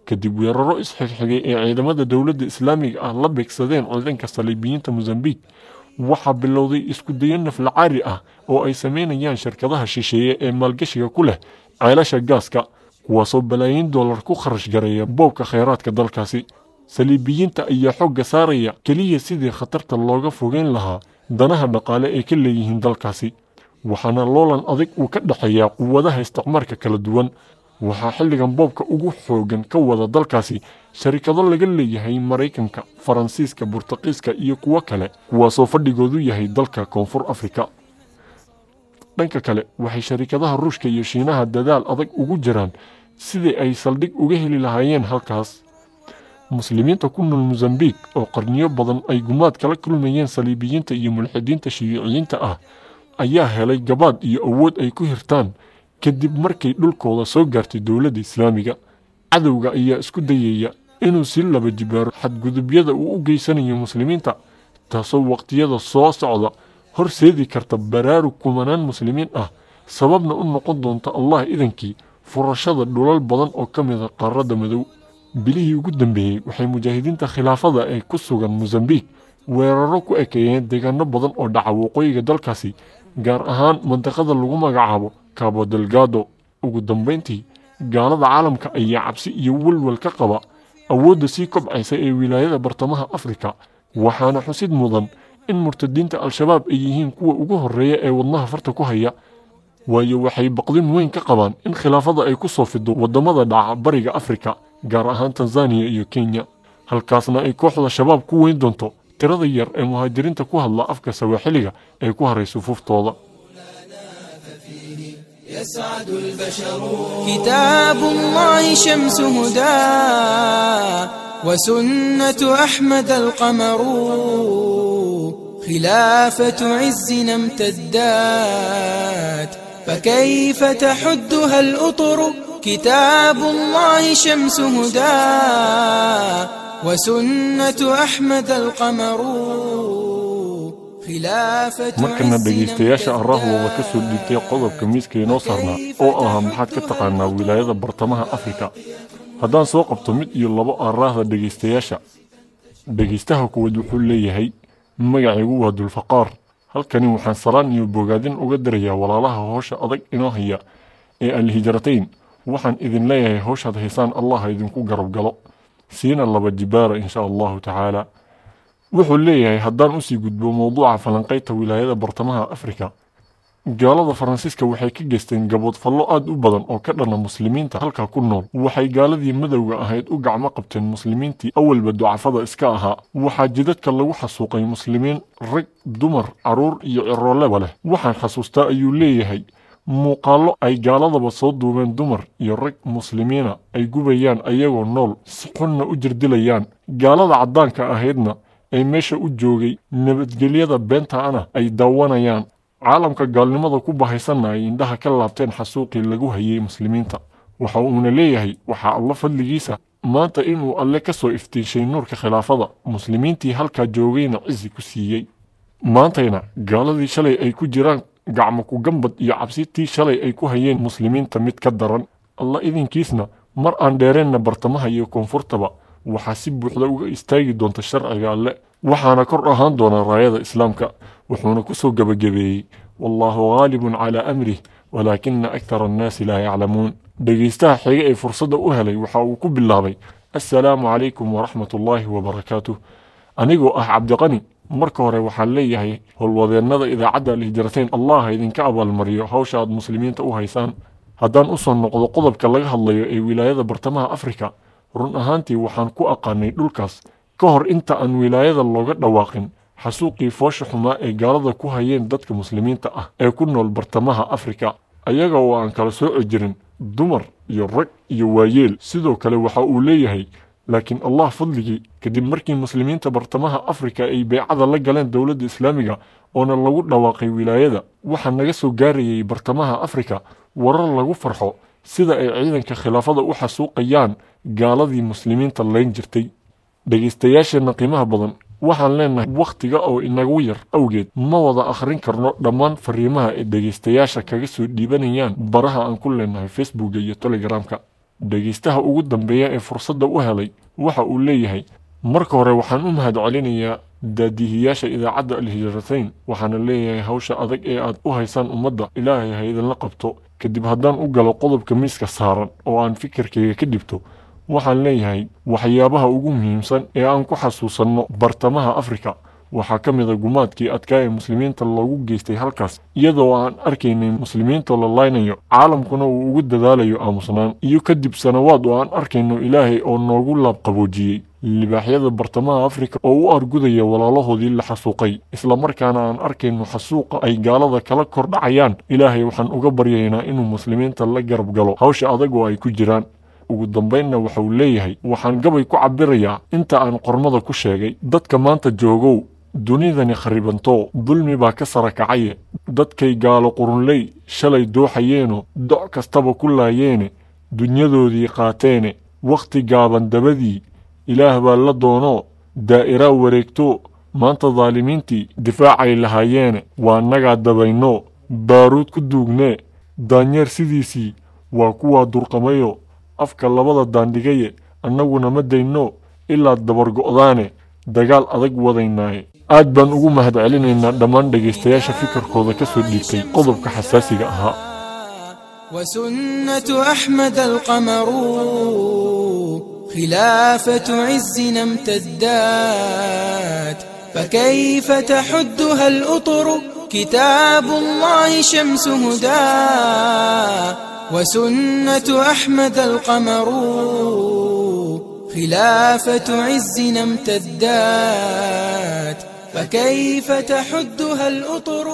Kadib weeraro isxigxigay ee ciidamada dowladda islaamiga ah la beegsadeen ciidanka saliibiyiinta mosambik waxaa bilowday iskudayo naflacaari ah oo ay samaynayaan shirkadaha shisheeye ee maalgashiga ku leh ceelasha gaaska kuwaasoo balaayiin dollar ku kharash gareeya boobka khayraadka dalkaasi. Saliibiyiinta ayaa xogga saaraya keliya sidii khatarta looga fogeyn lahaa danaha dhaqaale ay ka leeyihiin dalkaasi waxaana loolan adag uu ka dhexeeyaa quwadaha isticmaarka kala duwan. Waxaa xilligan boobka ugu xoogan ka wada dalkaasi sharikado laga leeyahay maraykanka faransiiska burtuqiiska iyo kuwo kale kuwaasoo fadhigoodu yahay dalka koonfur afrika. Dhanka kale waxay sharikadaha ruushka iyo shiinaha dadaal adag ugu jiraan sidii ay saldhig uga heli lahaayeen halkaas. Muslimiinta ku nool mosambik oo qarniyo badan ay gumaad kala kulmayeen saliibiyiinta iyo mulxidiinta shiiciyiinta ah ayaa helay gabaad iyo awood ay ku hirtaan kadib markay dhulkooda soo gaartay dowladda islaamiga. Cadowga ayaa isku dayaya inuu si laba jibaaro xadgudubyada uu u geysanayo muslimiinta taasoo waqtiyada soo socda horseedi karta baraarug kumanaan muslimiin ah sababna u noqon doonta allah idankii furashada dhulal badan oo ka mida qaaradda madow. Bilihii ugu dambeeyey waxay mujaahidiinta khilaafada ee ku sugan mosambik weeraro ku ekeeyeen deegaano badan oo dhaca waqooyiga dalkaasi gaar ahaan mandiqada lagu magacaabo cabo delgado. Ugu dambayntii gaalada caalamka ayaa cabsi iyo walwal ka qaba awoodda sii kobcaysa ee wilaayada bartamaha afrika waxaana xusid mudan in murtadiinta al-shabaab ay yihiin kuwa ugu horreeya ee wadnaha farta ku haya. Waayo waxay baqdin weyn ka qabaan in khilaafada ay ku soo fido waddamada dhaca bariga afrika gaar ahaan tanzaniya iyo kenya halkaasna ay kooxda shabaab ku weyn doonto tirada yar ee muhaajiriinta ku hadla afka sawaaxiliga ee ku haray sufuuftooda يسعد البشر. كتاب الله شمس هدى وسنة أحمد القمر. خلافة عزنا امتدات فكيف تحدها الأطر؟ كتاب الله شمس هدى markana dhegaystayaasha araahu waa ka soo dhiibtay qodobka miiska inoo saarnaa oo ahaa maxaad ka taqaanaa wilaayada bartamaha afrika? Haddaan soo qabto mid iyo labo araahda dhegaystayaasha dhegaystaha kuwaed wuxuu leeyahay magacaygu waa dulfaqaar. Halkani waxaan salaan iyo bogaadin uga darayaa walaalaha howsha adag inoo haya ee alhijratayn. Waxaan idin leeyahay howshaad haysaan allah idinku garab galo siina laba jibaara insha allahu tacaala. Wuxuu leeyahay haddaan u sii gudbo mowduuca falanqaynta wilaayada bartamaha afrika. Gaalada faransiiska waxay ka geysteen gaboodfallo aad u badan oo ka dhana muslimiinta halkaa ku nool. Waxay gaaladii madowga ahayd u gacmo qabteen muslimiintii awalba ducafada iska ahaa. Waxaa jidadka lagu xasuuqay muslimiin rag dumar carruur iyo cirooleba leh. Waxaan xasuustaa ayuu leeyahay muuqaallo ay gaaladaba soo duubeen dumar iyo rag muslimiina ay gubayaan ayagoo nool si xunna u jirdilayaan. Gaalada caddaanka ahaydna ee meesha u joogay nabadgelyada beentaana ay daawanayaan. Caalamka gaalnimada ku bahaysanna ay indhaha ka laabteen xasuuqii lagu hayay muslimiinta. Waxa uuna leeyahay waxaa alla fadligiisa maanta inuu alle ka soo iftiishay nuurka khilaafada muslimiintii halkaa joogayna cisi ku siiyey. Maantayna gaaladii shalay ay ku jiraan gacmo ku gambad iyo cabsitii shalay ay ku hayeen muslimiinta mid ka daran. Alla idinkiisna mar aan dheereenna bartamaha iyo koonfurtaba waxaa si buuxda uga istaagi doonta sharciga alle. Waxaana kor ahaan doona raayada islaamka wuxuuna ku soo gebagabeeyey wallaahu gaalibun calaa amrih walaakina akthara annaasi laa yaclamuun. Dhegaystaha xiga ee fursadda u helay waxa uu ku bilaabay assalaamu calaykum waraxmatullaahi wabarakaatuh anigoo ah cabdiqani marka hore waxaan leeyahay howlwadeennada idaacadda alhijrateyn allah ha idinka abaalmariyo hawsha aad muslimiinta u haysaan. Haddaan u soo noqdo qodobka laga hadlayo ee wilaayada bartamaha afrika run ahaantii waxaan ku aqaanay dhulkaas. Ka hor inta aan wilaayada looga dhawaaqin xasuuqii foosha xumaa ee gaalada ku hayeen dadka muslimiinta ah ee ku nool bartamaha afrika. Ayaga oo aan kala sooci jirin dumar iyo rag iyo waayeel. Sidoo kale waxa uu leeyahay laakiin allah fadligii kadib markii muslimiinta bartamaha afrika ay beecada la galeen dowladda islaamiga oona lagu dhawaaqay wilaayada waxaa naga soo gaarayay bartamaha afrika warar lagu farxo sida ay ciidanka khilaafada u xasuuqayaan gaaladii muslimiinta layn jirtay. Dhegaystayaasheenna qiimaha badan waxaan leenahay wakhtiga oo inagu yar awgeed ma wada akhrin karno dhammaan fariimaha ay dhegaystayaasha kaga soo dhiibanayaan baraha aan ku leenahay facebooka iyo telegramka dhegaystaha ugu dambeeya ee fursadda u helay waxa uu leeyahay marka hore waxaan u mahad celinayaa daadihiyaasha idaacadda alhijrateyn waxaana leeyahay hawsha adag ee aad u haysaan ummadda ilaahay ha idinla qabto. Kadib haddaan u galo qodobka miiska saaran oo aan fikirkayga ka dhibto waxaan leeyahay waxyaabaha ugu muhiimsan ee aan ku xasuusanno bartamaha afrika waxaa ka mid a gumaadkii adkaa ee muslimiinta loogu geystay halkaas iyadoo aan arkaynay muslimiinta la laynayo caalamkuna uu ugu dadaalayo aamusnaan. Iyo kadib sanawaad oo aan arkayno ilaahay oo noogu laabqaboojiyey libaaxyada bartamaha afrika oo u argudaya walaalahoodii la xasuuqay. Islamarkaana aan arkayno xasuuqa ay gaalada kala kordhacayaan ilaahay waxaan uga baryaynaa inuu muslimiinta la garab galo hawsha adag oo ay ku jiraan. Ugu dambaynna waxauu leeyahay waxaan gabay ku cabirayaa inta aan qormada ku sheegay dadka maanta joogow dunidani kharibanto dulmi baa ka sara kacaye dadkay gaalo qurunley shalay dooxayeeno doc kastaba ku laayeene dunyadoodii qaateene wakhti gaaban dabadii ilaah baa la doonoo daa'iraa wareegto maanta daalimiintii difaacay lahaayeene waa nagaa dabayno baaruud ku duugnee daanyeer sidiisii waa kuwaa durqamayo afka labada daandhigaye annaguna ma dayno ilaa dabargo'daane dagaal adag wadaynaaye aad baan ugu mahad celinaynaa dhammaan dhegaystayaasha fikirkooda ka soo dhiibtay qodobka xasaasiga ahaa وسنة أحمد القمر خلافة عزنا امتدات فكيف تحدها الأطر كتاب الله شمس هدى وسنة أحمد القمر خلافة عزنا امتدات فكيف تحدها الأطر؟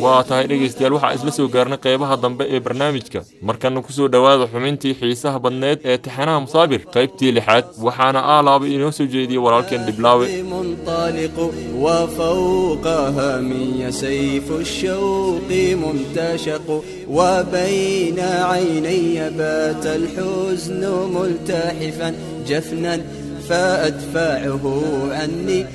وأعطاه إليكس ديال وحا إسلسي وقارنا قيبها ضنباء برنامجك. مركان نكسو دواد حمينتي حيسه بنيت اتحناها مصابر. قيبتي لحات وحانا أعلى بإنو سجيدي ولكن دبلاوي منطلق وفوق هامي سيف الشوق منتشق وبين عيني بات الحزن ملتحفا. جفنا فأدفعه عني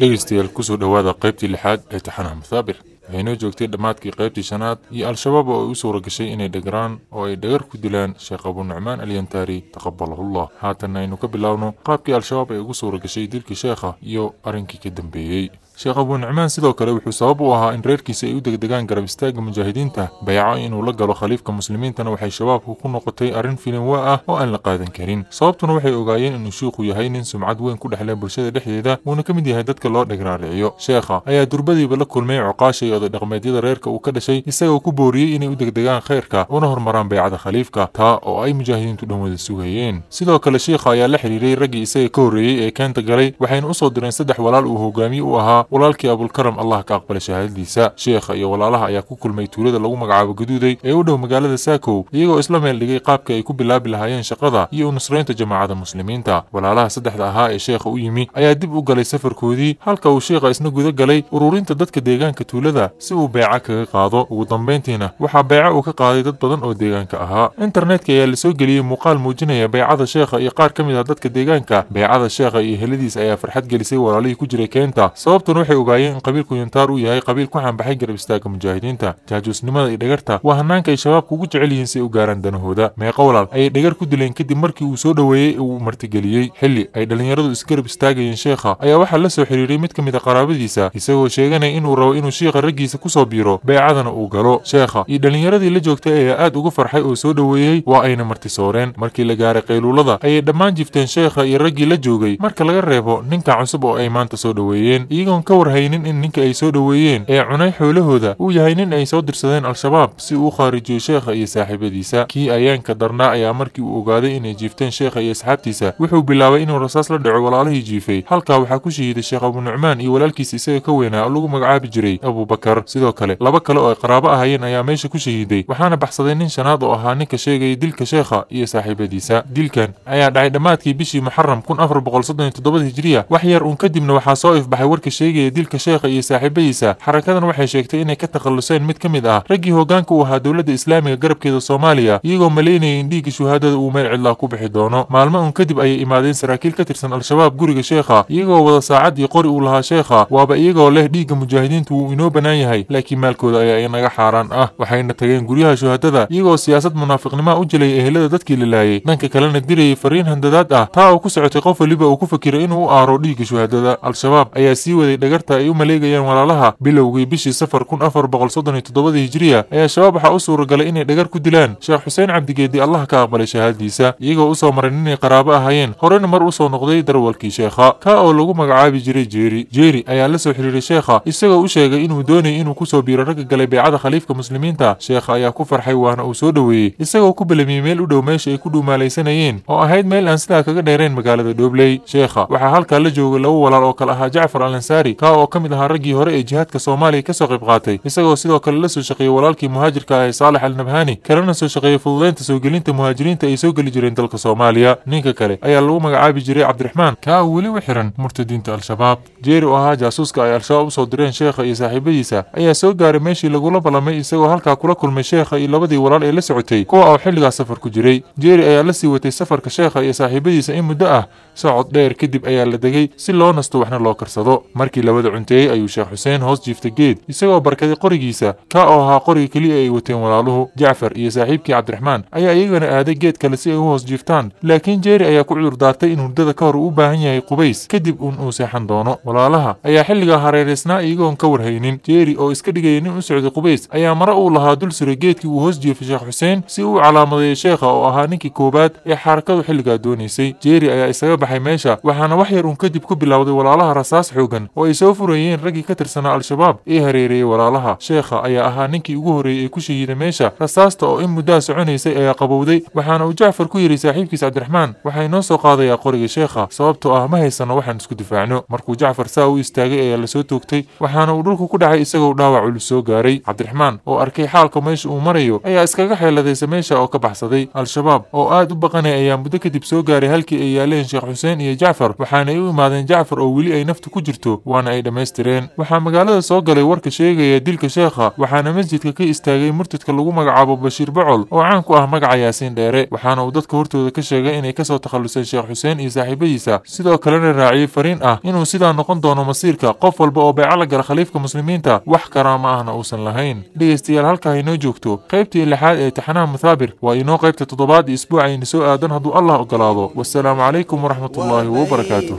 dhegaystayaal ku soo dhowaada qaybtii lixaad ee taxanaha musaabir waxaynoo joogtay dhammaadkii qaybtii shanaad iyo al-shabaab oo ay u suura gashay inay dhagaraan oo ay dhagar ku dilaan sheekh abu nucmaan alyantaari taqabalahullah haatanna aynu ka bilaawno qaabkii al-shabaab ay ugu suura gashay dilkii sheekha iyo arrinkii ka dambeeyey sheekh abu nucmaan sidoo kale wuxuu sabab u ahaa in reerkiisa ay u degdegaan garab istaagga mujaahidiinta bayco inuu la galo khaliifka muslimiintana waxay shabaabku ku noqotay arrin filinwa ah oo aan la qaadan karin. Sababtuna waxay ogaayeen inuu shiikhu yahay nin sumcad weyn ku dhexle bulshada dhexdeeda uuna ka mid yahay dadka loo dhigraariciyo sheekha ayaa durbadiiba la kulmay coqaasha iyo oday dhaqmeedyada reerka uu ka dhashay isagoo ku booriyey inay u degdegaan khayrka una hormaraan baycada khaliifka taa oo ay mujaahidiintu dhan wada sugayeen. Sidoo kale shiikha ayaa la xiriiray raggii isaga ka horreeyey ee keenta galay waxayna u soo direen saddex walaal uu hogaamiye u ahaa walaalkii abulkaram allah ka aqbala shahaadadiisa. Sheekha iyo walaalaha ayaa ku kulmay tuulada lagu magacaabo gaduuday ee u dhow magaalada saakow iyagoo isla meel dhigay qaabka ay ku bilaabi lahaayeen shaqada iyo unusraynta jamaacada muslimiinta. Walaalaha saddexda ahaa ee sheekha u yimi ayaa dib u galay safarkoodii halka uu sheekha isna guda galay ururinta dadka deegaanka tuulada si uu beeca kaga qaado. Ugu dambayntiina waxaa beeca uu ka qaaday dad badan oo deegaanka ahaa. Internetka ayaa la soo geliyey muuqaal muujinaya beecada sheekha iyo qaar ka mid ah dadka deegaanka. Beecada sheekha iyo heladiis ayaa farxad gelisay walaalihii ku jiray keenta sababtuna waxay ogaayeen in qabiilku yuntaar uu yahay qabiil ku xanbaxay garab istaagga mujaahidiinta. Jaajuusnimada iyo dhagarta waa hanaanka ay shabaabku ugu jecel yihiin si ay u gaaraan danahooda. Meeqa walaal ayay dhagar ku dileen kadib markii uu soo dhoweeyey uu martigeliyey. Xilli ay dhallinyaradu isgarab istaagayeen sheekha ayaa waxaa la soo xiriiray mid ka mid a qaraabadiisa isagoo sheeganaya inuu rabo inuu shiikha raggiisa ku soo biiro beecadana uu galo. Sheekha iyo dhallinyaradii la joogtay ayaa aad uga farxay oo soo dhoweeyey waa ayna martisooreen markii la gaaray qayluulada ayay dhammaan jifteen sheekha iyo raggii la joogay. Marka laga reebo ninka cusub oo ay maanta soo dhoweeyeen iyagoon ka warhaynin in ninka ay soo dhoweeyeen ee cunay xoolahooda uu yahay nin ay soo dirsadeen al-shabaab si uu u khaarijiyo sheekha iyo saaxiibadiisa. Kii ayaanka darnaa ayaa markii uu ogaaday inay jiifteen sheekha iyo asxaabtiisa wuxuu bilaabay inuu rasaas la dhaco walaalihii jiifay. Halkaa waxaa ku shahiiday sheekh abu nucmaan iyo walaalkiisa isaga ka weynaa lagu magacaabi jiray abubakar sidoo kale laba kale oo ay qaraabo ahayeen ayaa meesha ku shahiiday waxaana baxsaday nin shanaad oo ahaa ninka sheegaya dilka sheekha iyo saaxiibadiisa. Dilkan ayaa dhacay dhammaadkii bishii muxaram kun afar boqol soddon iyo toddobada hijriya. Wax yar uun kadibna waxaa soo ifbaxay warka sheegaya dilka sheekha iyo saaxiibadiisa. Xarakadan waxay sheegtay inay ka takhalluseen mid ka mid ah raggii hoggaanka u ahaa dowladda islaamiga garabkeeda soomaaliya iyagoo malaynayay in dhiigga shuhaadada uu meel cidlaa ku bixi doono. Maalmo uun kadib ayay imaadeen saraakiil ka tirsan al-shabaab guriga sheekha iyagoo wada saacad iyo qori uu lahaa sheekha waaba iyagoo leh dhiigga mujaahidiintu wuu inoo bannaan yahay laakiin maalkooda ayaa inaga xaaraan ah waxayna tageen guryaha shuhadada iyagoo siyaasad munaafiqnimoa u jelaya ehelada dadkii la laayay. Dhanka kalena dirayay fariin handadaad ah taa oo ku socotay qof waliba uu ku fakiray inuu u aaro dhiigga shuhadada al-shabaab ayaa sii waday dhagarta ay u maleegayaan walaalaha bilowgii bishii safar kun afar boqol soddon iyo toddobada hijriya ayaa shabaab waxaa u suuragalay inay dhagar ku dilaan. Sheekh xuseen cabdigeedi allah ka aqbalay shahaadadiisa iyagoo u soo maray ninay qaraabo ahaayeen. Horena mar u soo noqday darwalkii sheekha. Kaa oo lagu magacaabi jiray jeeri jeeri ayaa la soo xiriiray sheekha isagoo u sheegay inuu doonayay inuu ku soo biiro ragga galay beecada khaliifka muslimiinta. Sheekha ayaa ku farxay waana uu soo dhoweeyey isagoo ku belamiyey meel u dhow meesha ay ku dhuumaalaysanayeen oo ahayd meel aan sidaa kaga dheerayn magaalada dhoobley sheekha waxaa halkaa la joogay laba walaal oo kale ahaa jacfar al ansaari kaa oo ka mid ahaa raggii hore ee jihaadka soomaaliya ka soo qayb qaatay isagoo sidoo kale la soo shaqeeyey walaalkii muhaajirka ah saalax al nabhani kalena soo shaqeeyey fududeynta soo gelinta muhaajiriinta ay soo geli jireen dalka soomaaliya. Ninka kale ayaa lagu magacaabi jiray cabdiraxmaan oo weli u xiran murtadiinta al-shabaab. Jeeri oo ahaa jaasuuska ay al-shabaab u soo direen sheekha iyo saaxiibadiisa ayaa soo gaaray meeshii lagula ballamay isagoo halkaa kula kulmay sheekha iyo labadii walaal ee la socotay kuwa oo xilligaas safar ku jiray. Jeeri ayaa la sii watay safarka sheekha iyo saaxiibadiisa in muddo ah socod dheer kadib ayaa la degay si loo nasto waxna loo karsado. Markii labada cunteeyey ayuu sheekh xuseen hoos jiiftay geed isagoo barkaday qorigiisa. Kaa oo ahaa qoriga keliya ay wateen walaaluhu jacfar iyo saaxiibkii cabdiraxmaan ayaa iyagana aaday geed kale si ay u hoos jiiftaan. Laakiin jeeri ayaa ku cudur daartay in hurdada ka hor uu u baahan yahay qubays kadib uun uu seexan doono. Walaalaha ayaa xilligaa hareeraysnaa iyagoon ka warhaynin. Jeeri oo iska dhigaya nin u socday qubays ayaa mare uu lahaa dul suray geedkii uu hoos jiifay sheekh xuseen si uu calaamadeeyo sheekha oo ahaa ninkii koowaad ee xarakadu xilligaa doonaysay jeeri ayaa isaga baxay meesha waxaana wax yar uun kadib ku bilowday walaalaha rasaas xoogan oo ay soo furayeen raggii ka tirsanaa al-shabaab ee hareereeyey walaalaha. Sheekha ayaa ahaa ninkii ugu horreeyey ee ku shahiiday meesha. Rasaasta oo in muddaa soconaysay ayaa qabowday waxaana uu jacfar ku yidhi saaxiibkiis cabdiraxmaan waxay noo soo qaadayaa qoriga sheekha sababtoo ah ma haysanno waxaan isku difaacno markuu jacfar saa u istaagay ayaa la soo toogtay waxaana uu dhulku ku dhacay isagoo dhaawac culus soo gaaray. Cabdiraxmaan oo arkay xaalka meesha uu marayo ayaa iskaga xeeladaysa meesha oo ka baxsaday. Al-shabaab oo aad u baqanay ayaa muddo kadib soo gaaray halkii ay yaaleen sheekh xuseen iyo jacfar waxaana ay u imaadeen jacfar oo weli ay naftu ku jirto fiican ay dhammaystireen. Waxaa magaalada soo galay warka sheegaya dilka sheekha waxaana masjidka ka istaagay murtidka lagu magacaabo bashiir bocol oo caan ku ah magaca yaasiin dheere. Waxaana uu dadka hortooda ka sheegay inay ka soo takhalluseen sheekh xuseen iyo saaxiibadiisa. Sidoo kalena raaciyey fariin ah inuu sidaa noqon doono masiirka qof walba oo beeca la gala khaliifka muslimiinta wax karaama ahna uusan lahayn. Dhegeystayaal halkaa haynoo joogto. Qaybtii lixaad ee taxanaha muhaabir waa inoo qaybta toddobaad isbuucayna soo aadan hadduu allah ogolaado wasalaamu calaykum waraxmatullaahi wabarakaatu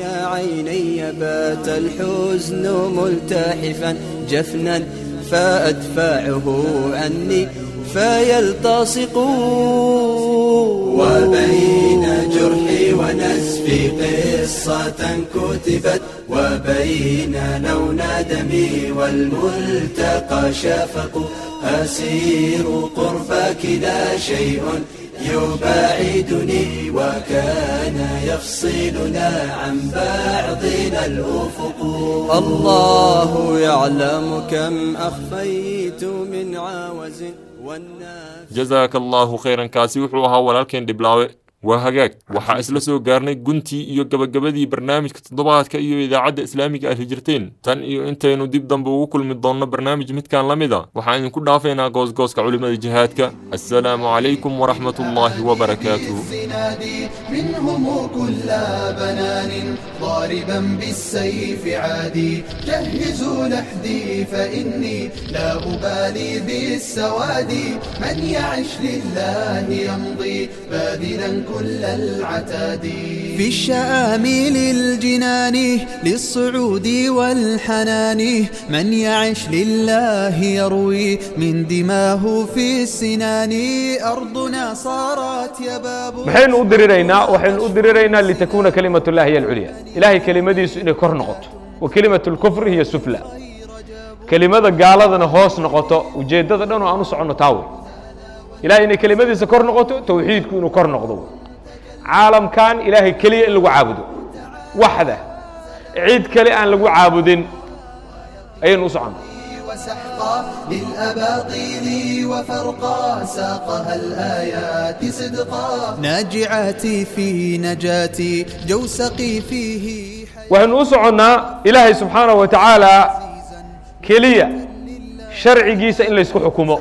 بات الحزن ملتحفا جفنا فأدفعه عني فيلتصق. وبين جرحي ونزفي قصة كتبت وبين لون دمي والملتقى شفق. أسير قربك لا شيء. يباعدني وكان يفصلنا عن بعضنا الأفق. الله يعلم كم أخفيت من عاوز والناس allaahu khayran kaasi wuxuu ahaa walaalkeen dhiblaawe وهاجاك. وحا اسلسو قارني قنتي إيو قبقبذي برنامج كتضباهاتك إيو إذا عد اسلاميك الهجرتين. تان إيو إنت ينو ديب دنبو وكل مدونا برنامج متكان لميدا. وحا ان كل دافينا قوز قوز كعلم ذي جهاتك السلام عليكم ورحمة الله وبركاته. منهم كل بنان ضاربا بالسيف عادي. جهزوا لحدي فإني لا أبالي بالسوادي من يعش لله يمضي بادلا كل كل بنان ضاربا بالسيف عادي جهزوا لحدي فإني لا أبالي بالسواد من يعش لله يمضي باذلا كل العتاد في الشآمل الجنان للصعود والحنان من يعش لله يروي من دماه في السنان أرضنا صارت يباب maxaynu u diriraynaa waxaynu u diriraynaa litakuuna kalimatu llahi hiya alculya ilaahay kelimadiisu inay kor noqoto wa kelimatu lkufri hiya sufla kelimada gaaladana hoos noqoto ujeeddada dhan oo aan u soconno taa wey caalamkan ilaahay keliya in lagu caabudo waxda cid kale aan lagu caabudin ayaynu u soconnaa وسحقا للأباطيل وفرقا ساقها الآيات صدقا ناجعاتي في نجاتي جوسقي فيه waxaynu u soconnaa ilaahay subxaanaه wa tacaala keliya sharcigiisa in laysku xukumo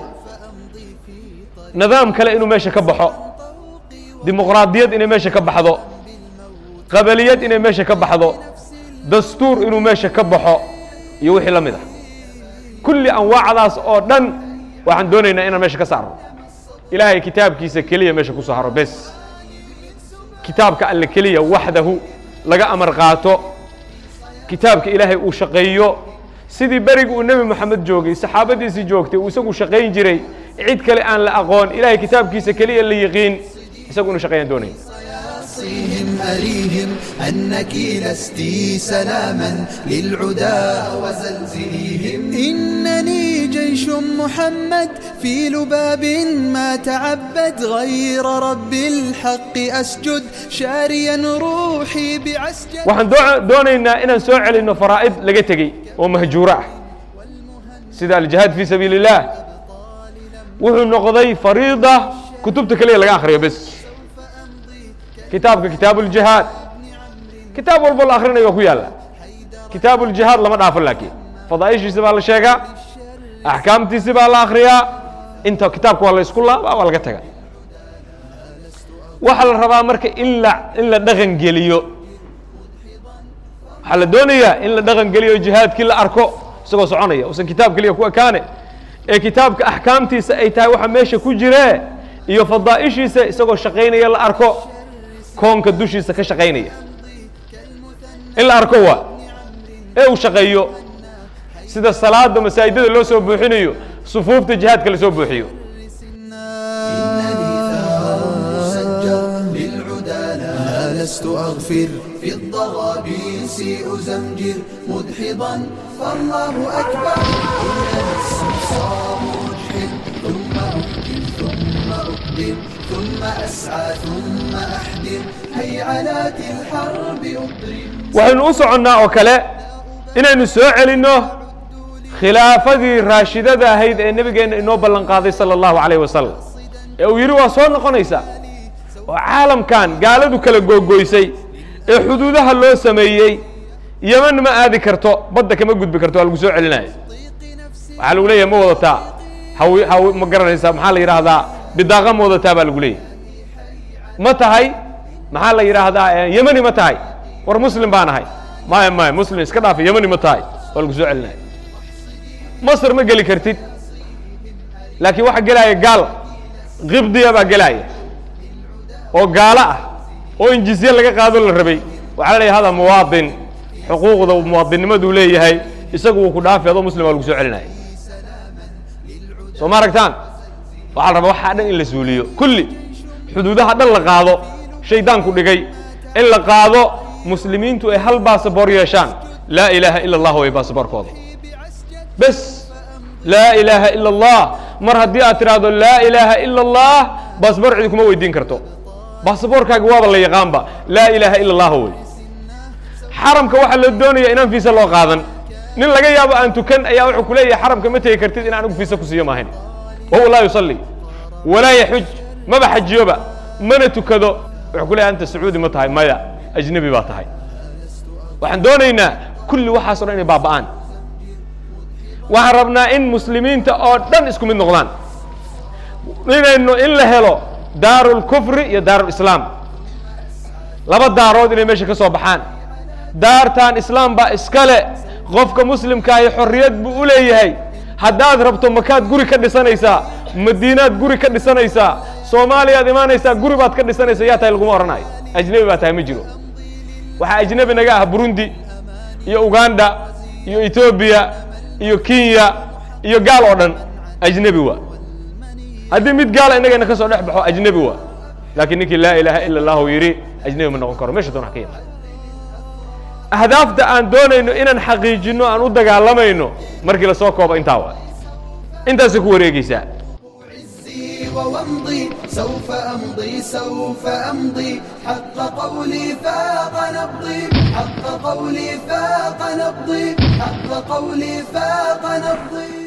nidaam kale inuu meesha ka baxo dimuqraadiyad inay meesha ka baxdo. Qabaliyad inay meesha ka baxdo. Dastuur inuu meesha ka baxo. Iyo wixii la mid ah. Kulli anwaacdaas oo dhan waxaan doonaynaa inaan meesha ka saarno. Ilaahay kitaabkiisa keliya meesha ku soo bes. Kitaabka alle keliya waxdahu laga amar qaato. Kitaabka ilaahay uu shaqeeyo. Sidii beriga uu nebi moxamed joogay saxaabadiisii joogtay uu isagu shaqayn jiray cid kale aan la aqoon. Ilaahay kitaabkiisa keliya la yiqiin isagu inuu shaqeeyaan doonaya صيهم أريهم أنك لست سلاما للعدا وزلزليهم إنني جيش محمد في لباب ما تعبد غير رب الحق أسجد شاريا روحي بعسجد waxaan doo- doonaynaa inaan soo celinno faraa'id laga tegey oo mahjuuro ah sida aljihaad fii sabiili اllah wuxuu noqday fariida kutubta kitaabka kitaabu ljihaad kitaab walbo la akhrinayo waa ku yaalla. Kitaabu ljihaad lama dhaafo laakiin. Fadaaishiisi baa la sheegaa axkaamtiisi baa la akhriyaa inta kitaabka waa la laabaa waa laga taga waxaa la rabaa marka in la in la dhaqan geliyo. Waxaa la doonayaa in la dhaqan geliyo jihaadkii la arko isagoo soconaya usan kitaab keliya ku ekaane. Ee kitaabka axkaamtiisa ay tahay waxa meesha ku jiree iyo fadaa'ishiisa isagoo shaqaynaya la arko koonka dushiisa ka shaqaynaya in la arko waa ee uu shaqeeyo sida salaada masaajidada loo soo buuxinayo sufuufta jihaadka la soo buuxiyo إنني ثار مسجر للعدا لا لست أغفر في الضغابيس أزمجر مدحضا فالله أكبر إنني الصمصام مجحد ثم أقدم ثم أقدم ثم أسعى ثم أحدر هيعلات الحرب أضرب waxaynu u soconnaa oo kale inaynu soo celinno khilaafadii raashidada ahayd ee nebigeenna inoo ballan qaaday sala allahu calayh wasalam ee uu yidhi waa soo noqonaysaa oo caalamkan gaaladu kala googoysay ee xuduudaha loo sameeyey yeman ma aadi karto badda kama gudbi karto waa lagu soo celinaya waxaa lagu leeyahay ma wadataa hawi hawi ma garanaysaa maxaa la yidhaahdaa bidaaqa ma wadataa baa lagu leeyahay ma tahay maxaa la yidhaahdaa yemani ma tahay war muslim baan ahay maya maya muslim iska dhaafa yemani ma tahay waa lagu soo celinaya masr ma geli kartid laakiin waxaa gelaya gaal kibdiya baa gelaya oo gaalo ah oo in jizye laga qaado la rabay waxaa la hada muwaadin xuquuqda muwaadinnimaduu leeyahay isagu wuu ku dhaafi adoo muslim waa lagu soo celinaya soo ma aragtaan waxaa la rabaa waxaa dhan in la suuliyo. Kulli xuduudaha dhan la qaado shaydaanku dhigay. In la qaado muslimiintu ay hal baasaboor yeeshaan. Laa ilaaha ila allah way baasaboorkooda. Bes laa ilaaha ila allah mar haddii aad tidhaahdo laa ilaaha ila allah baasaboor cidi kuma weydiin karto. Baasaboorkaaga waaba la yaqaanba laa ilaaha ila allah wey. Xaramka waxaa la doonaya inaan fiisa loo qaadan. Nin laga yaabo aan tukan ayaa wuxuu ku leeyahay xaramka ma tegi kartid in anigu fiisa ku siiyo maahayn wahuwa laa yusalli walaa yaxuj maba xajiyoba mana tukado wuxuu ku leeyahay anta sacuudi ma tahay maya ajnebi baa tahay waxaan doonaynaa kulli waxaaso dhan inay baaba'aan waxaan rabnaa in muslimiinta oo dhan isku mid noqdaan inaynu in la helo daaru lkufri iyo daaru lislaam laba daarood inay meesha ka soo baxaan daartan islaam baa iskale qofka muslimkaahi xorriyad buu u leeyahay haddaad rabto makaad guri ka dhisanaysaa madiinaad guri ka dhisanaysaa soomaaliyaad imaanaysaa guri baad ka dhisanaysa yaa tahay laguma odhanayo ajnebi baa tahay ma jiro. Waxaa ajnebi naga ah burundi iyo uganda iyo etoobiya iyo kenya iyo gaal oo dhan ajnebi waa. Haddii mid gaala innagayna ka soo dhex baxo ajnebi waa. Laakiin ninkii laa ilaaha ila allahu yidhi ajnebi ma noqon karo. Meesha doon ha ka yimaado ahdaafta aan doonayno inaan xaqiijinno aan u dagaalamayno markii lasoo koobo intaa waa intaasay ku wareegeysaa وامضي سوف أمضي سوف أمضي حق قولي فاق نبضي حق قولي فاق نبضي حق قولي فاق نبضي